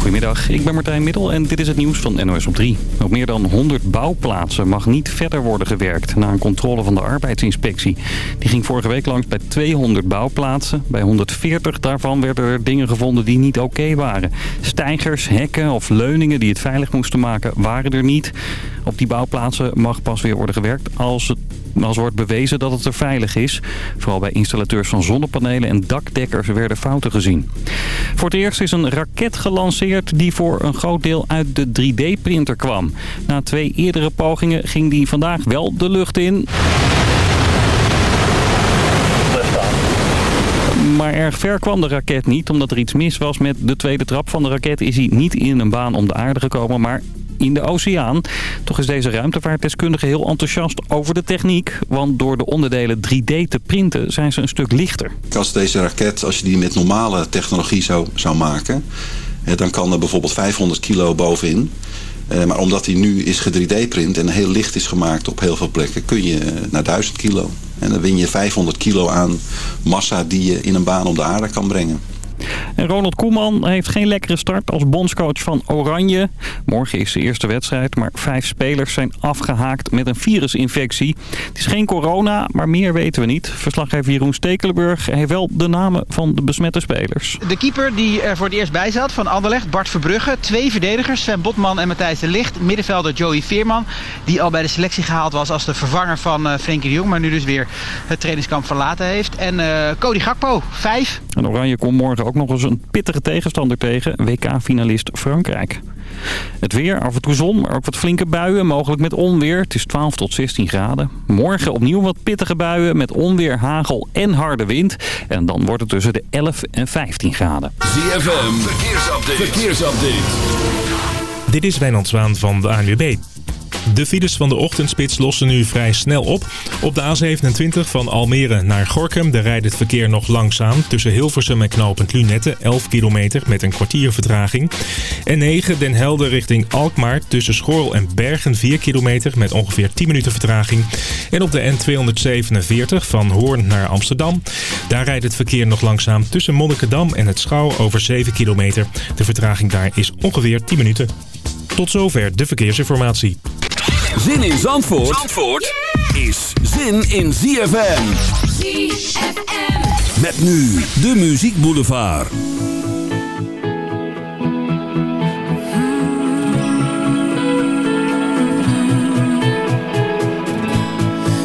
Goedemiddag, ik ben Martijn Middel en dit is het nieuws van NOS op 3. Op meer dan 100 bouwplaatsen mag niet verder worden gewerkt na een controle van de arbeidsinspectie. Die ging vorige week langs bij 200 bouwplaatsen. Bij 140 daarvan werden er dingen gevonden die niet oké waren. Stijgers, hekken of leuningen die het veilig moesten maken waren er niet. Op die bouwplaatsen mag pas weer worden gewerkt als het als wordt bewezen dat het er veilig is. Vooral bij installateurs van zonnepanelen en dakdekkers werden fouten gezien. Voor het eerst is een raket gelanceerd die voor een groot deel uit de 3D-printer kwam. Na twee eerdere pogingen ging die vandaag wel de lucht in. Maar erg ver kwam de raket niet, omdat er iets mis was met de tweede trap van de raket. Is hij niet in een baan om de aarde gekomen, maar in de oceaan. Toch is deze ruimtevaartdeskundige heel enthousiast over de techniek. Want door de onderdelen 3D te printen zijn ze een stuk lichter. Als deze raket, als je die met normale technologie zou, zou maken... dan kan er bijvoorbeeld 500 kilo bovenin. Eh, maar omdat hij nu is 3D-print en heel licht is gemaakt op heel veel plekken... kun je naar 1000 kilo. En dan win je 500 kilo aan massa die je in een baan om de aarde kan brengen. En Ronald Koeman heeft geen lekkere start als bondscoach van Oranje. Morgen is de eerste wedstrijd, maar vijf spelers zijn afgehaakt met een virusinfectie. Het is geen corona, maar meer weten we niet. Verslaggever Jeroen Stekelenburg heeft wel de namen van de besmette spelers. De keeper die er voor het eerst bij zat van Anderlecht, Bart Verbrugge. Twee verdedigers, Sven Botman en Matthijs de Licht. Middenvelder Joey Veerman, die al bij de selectie gehaald was als de vervanger van uh, Frenkie de Jong. Maar nu dus weer het trainingskamp verlaten heeft. En uh, Cody Gakpo, vijf. En Oranje komt morgen ook nog eens een pittige tegenstander tegen, WK-finalist Frankrijk. Het weer, af en toe zon, maar ook wat flinke buien, mogelijk met onweer. Het is 12 tot 16 graden. Morgen opnieuw wat pittige buien met onweer, hagel en harde wind. En dan wordt het tussen de 11 en 15 graden. ZFM, verkeersupdate. verkeersupdate. Dit is Wijnand Zwaan van de ANWB. De files van de ochtendspits lossen nu vrij snel op. Op de A27 van Almere naar Gorkum daar rijdt het verkeer nog langzaam. Tussen Hilversum en knooppunt Lunette 11 kilometer met een kwartier vertraging. En 9 Den Helder richting Alkmaar tussen Schorl en Bergen 4 kilometer met ongeveer 10 minuten vertraging. En op de N247 van Hoorn naar Amsterdam. Daar rijdt het verkeer nog langzaam tussen Monnikendam en het Schouw over 7 kilometer. De vertraging daar is ongeveer 10 minuten. Tot zover de verkeersinformatie. Zin in Zandvoort, Zandvoort is zin in ZFM. ZFM. Met nu de Muziek Boulevard.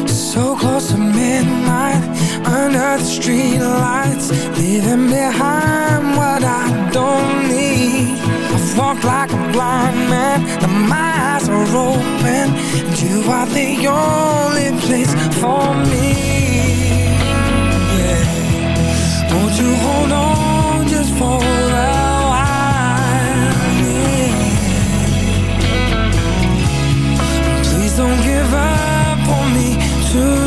So close to midnight, under the street lights, leaving behind what I don't need. I've like a blind man, now my eyes are open, and you are the only place for me. Yeah. Won't you hold on just for a while? Yeah. Please don't give up on me tonight.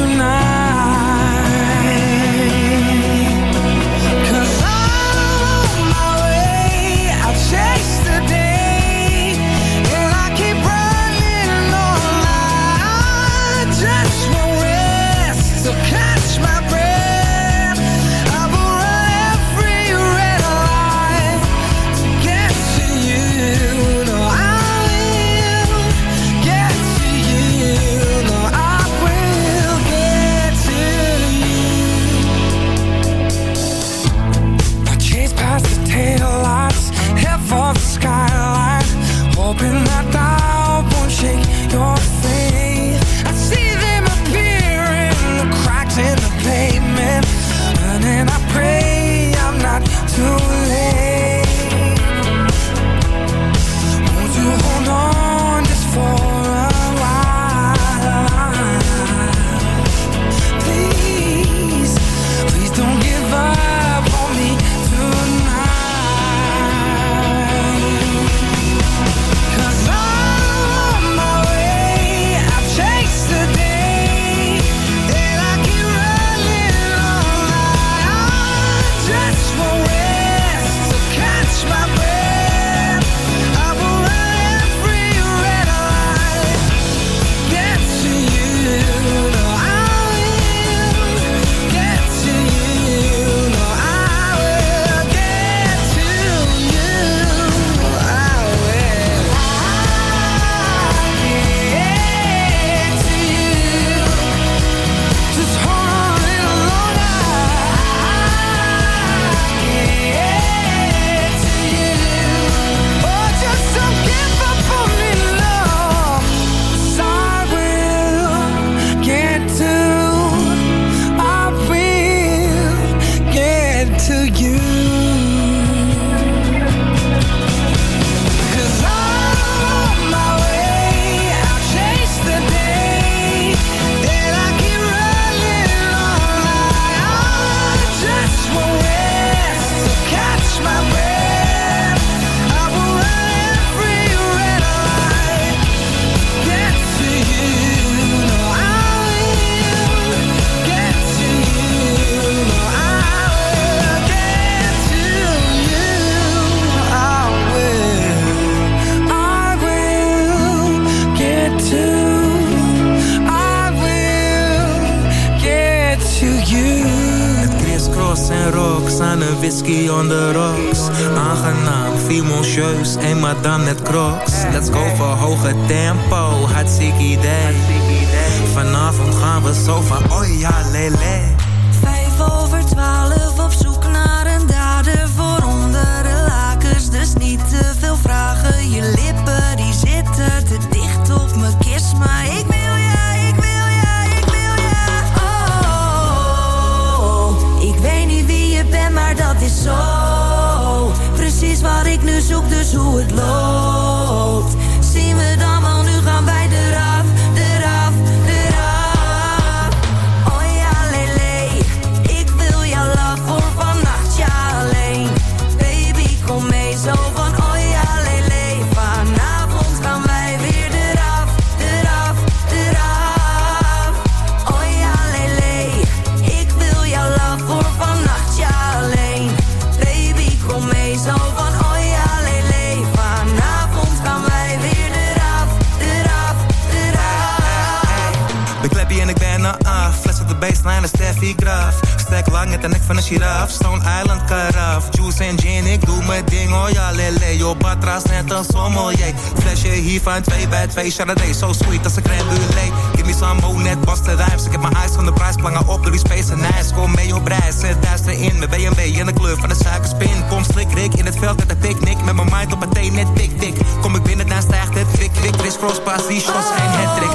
Royal LA Op Batra's net een sommelier Flesje hier van 2 bij 2 Chardonnay, so sweet als een crème brûlée. Give me some more, net vaste rijms. Ik heb mijn eyes van de prijs, plangen op door die space en ijs. Kom mee op reis, zet duister in Mijn BMW in de kleur van de suikerspin. Kom slik rik in het veld met de picknick. Met mijn mind op het thee, net tik tik. Kom ik binnen, dan stijgt het kwik kwik. Chris Cross, pas die shots, geen oh, het trick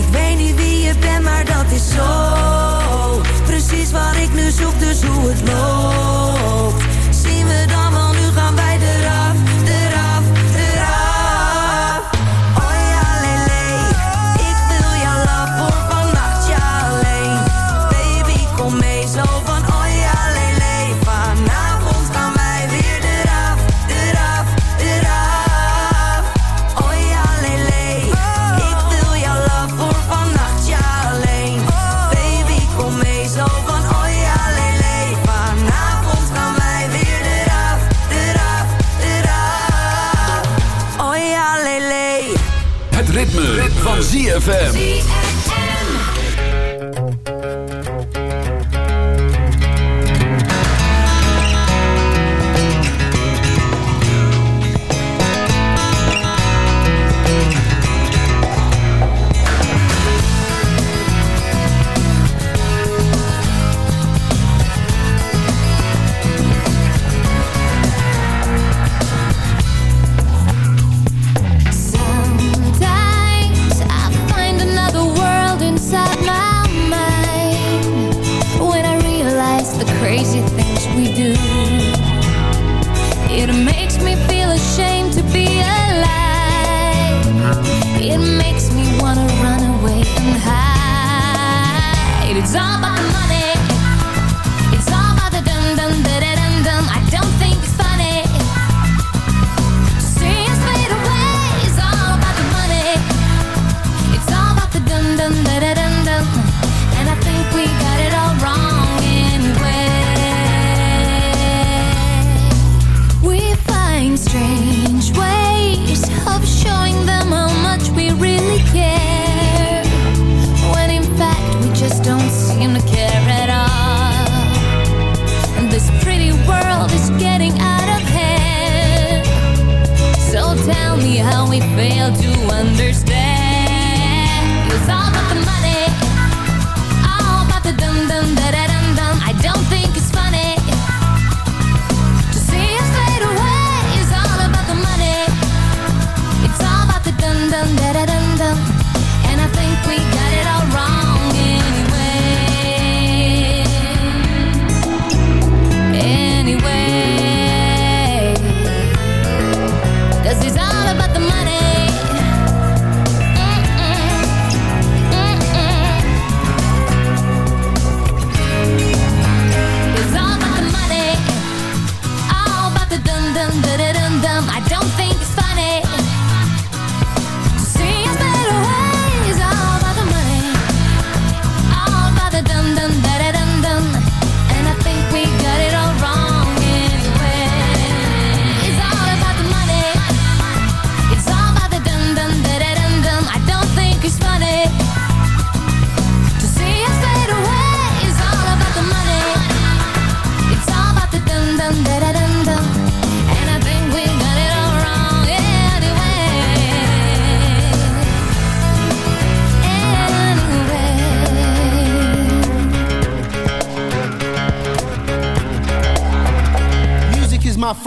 Ik weet niet wie je bent, maar dat is zo. Precies waar ik nu zoek, dus hoe het loopt. good on ZFM.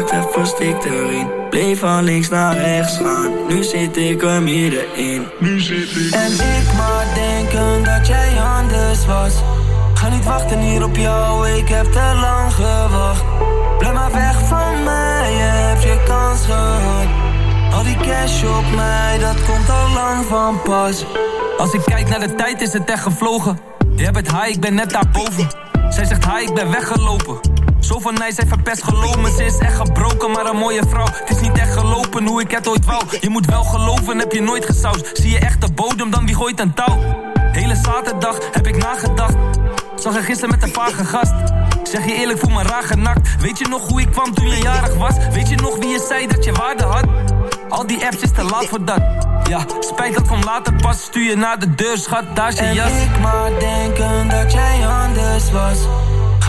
Raakte verstikt erin Bleef van links naar rechts gaan, nu zit ik er middenin Nu zit ik En ik maar denken dat jij anders was Ga niet wachten hier op jou, ik heb te lang gewacht Blijf maar weg van mij, je hebt je kans gehad al die cash op mij, dat komt al lang van pas. Als ik kijk naar de tijd is het echt gevlogen. Je bent high, ik ben net daarboven. Zij zegt hi, ik ben weggelopen. Zo van mij, zij verpest geloven. Ze is echt gebroken, maar een mooie vrouw. Het is niet echt gelopen hoe ik het ooit wou. Je moet wel geloven, heb je nooit gesausd. Zie je echt de bodem, dan wie gooit een touw? Hele zaterdag heb ik nagedacht. Zag je gisteren met een vage gast. Zeg je eerlijk, voel me raar genakt. Weet je nog hoe ik kwam toen je jarig was? Weet je nog wie je zei dat je waarde had? Al die apps is te laat voor dat. Ja, spijt dat van later pas. Stuur je naar de deur, schat, daar is je En jas. ik maar denken dat jij anders was.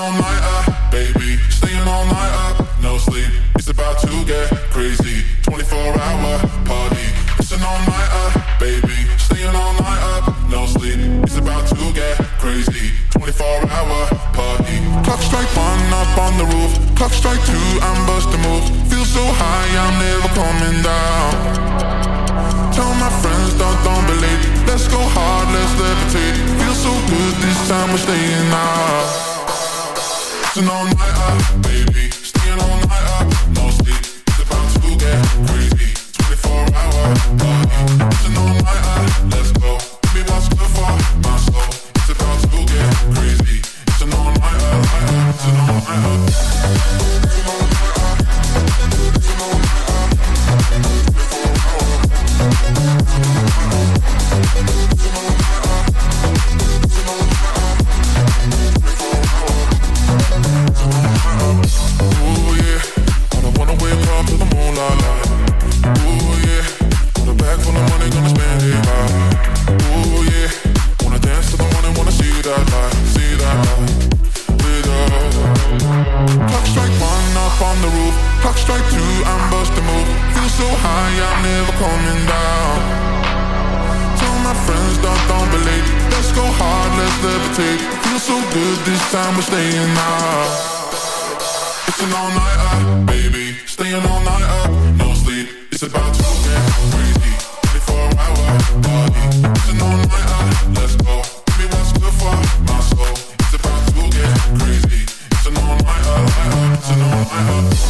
It's an all-nighter, baby. Staying all night up, no sleep. It's about to get crazy. 24-hour party. It's an all-nighter, baby. Staying all night up, no sleep. It's about to get crazy. 24-hour party. Clock strike one up on the roof. Clock strike two, I'm bust a move. Feel so high, I'm never coming down. Tell my friends, don't, don't believe. Let's go hard, let's so good this time, we're staying out. Sipping on my eye go hard, let's levitate Feels so good, this time we're staying out It's an all-nighter, baby Staying all-nighter, no sleep It's about to get crazy. 24-hour party It's an all-nighter, let's go Give me what's good for my soul. It's about to get crazy. It's an all-nighter, it's an all-nighter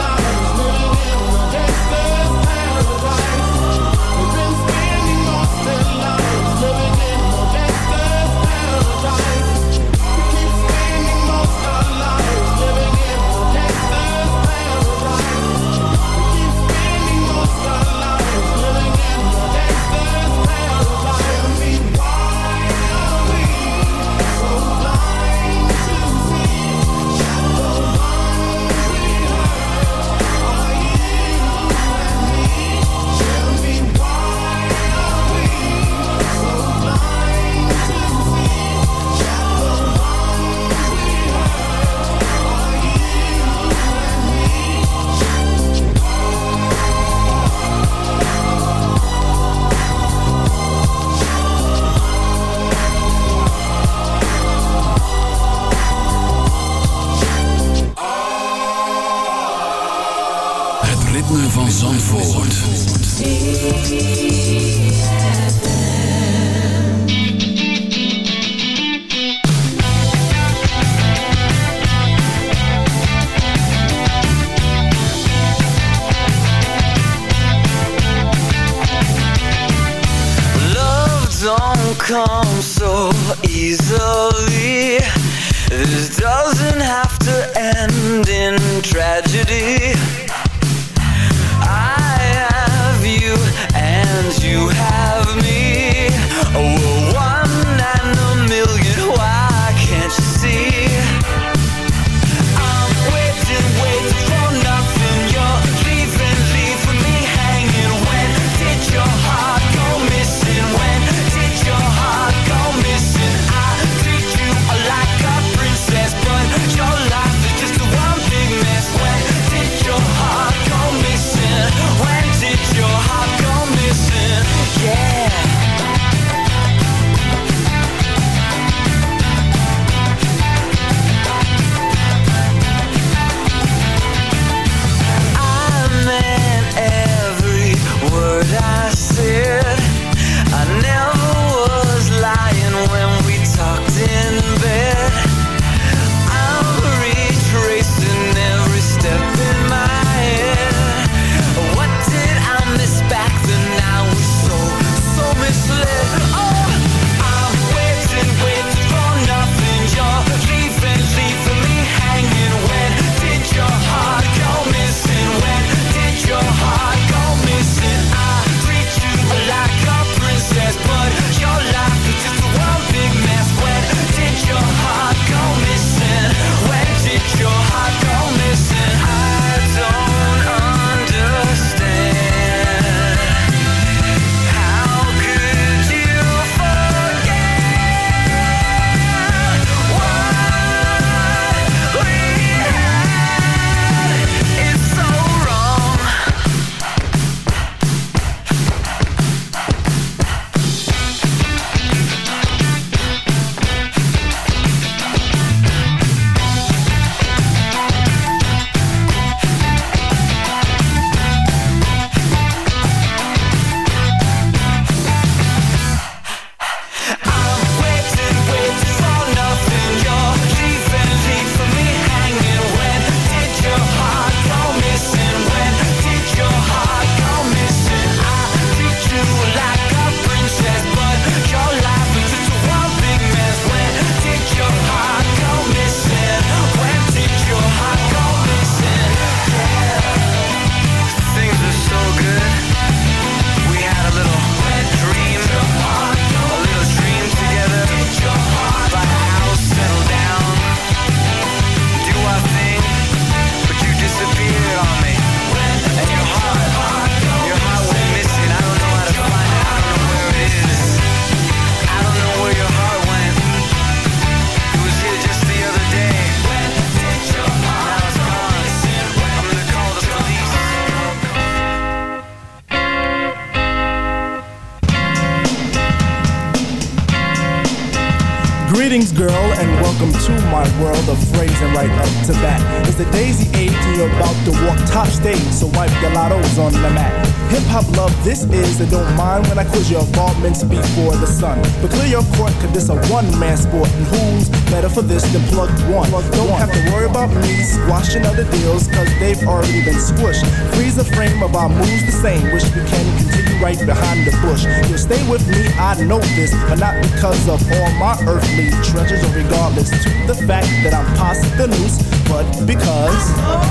on the mat. Hip hop love, this is, and don't mind when I quiz your vaultments before the sun. But clear your court, cause this a one man sport, and who's better for this than plugged one? Plugged don't one. have to worry about me squashing other deals, cause they've already been squished. Freeze the frame of our moves the same, wish we can continue right behind the bush. You'll stay with me, I know this, but not because of all my earthly treasures, or regardless to the fact that I'm past the noose, but because.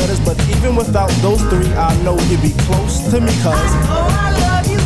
letters, but even without those three, I know you'd be close to me, cuz. Oh, I love you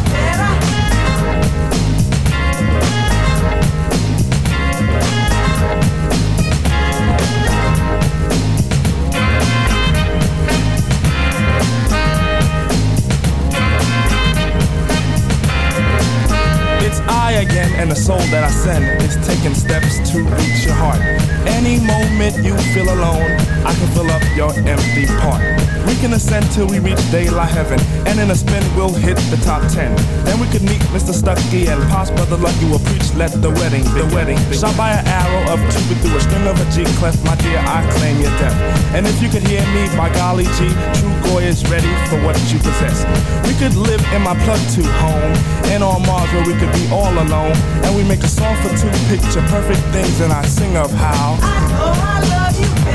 and the soul that I send is taking steps to reach your heart. Any moment you feel alone, I can fill up your empty part. We can ascend till we reach daylight heaven, and in a spin we'll hit the top ten. Then we could meet Mr. Stucky and Pops Brother Lucky will preach. Let the wedding, the wedding, shot by an arrow of Cupid through a string of a G clef. My dear, I claim your death. And if you could hear me, by golly G, true Goy is ready for what you possess. We could live in my plug to home, and on Mars where we could be all alone. And we make a song for two picture perfect things, and I sing of how. Oh, I love you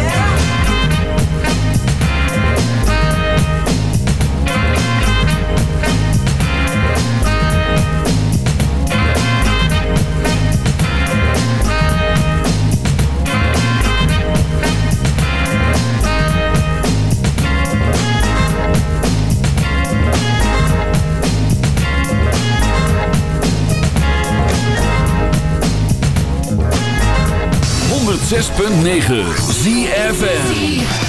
106.9 ZFN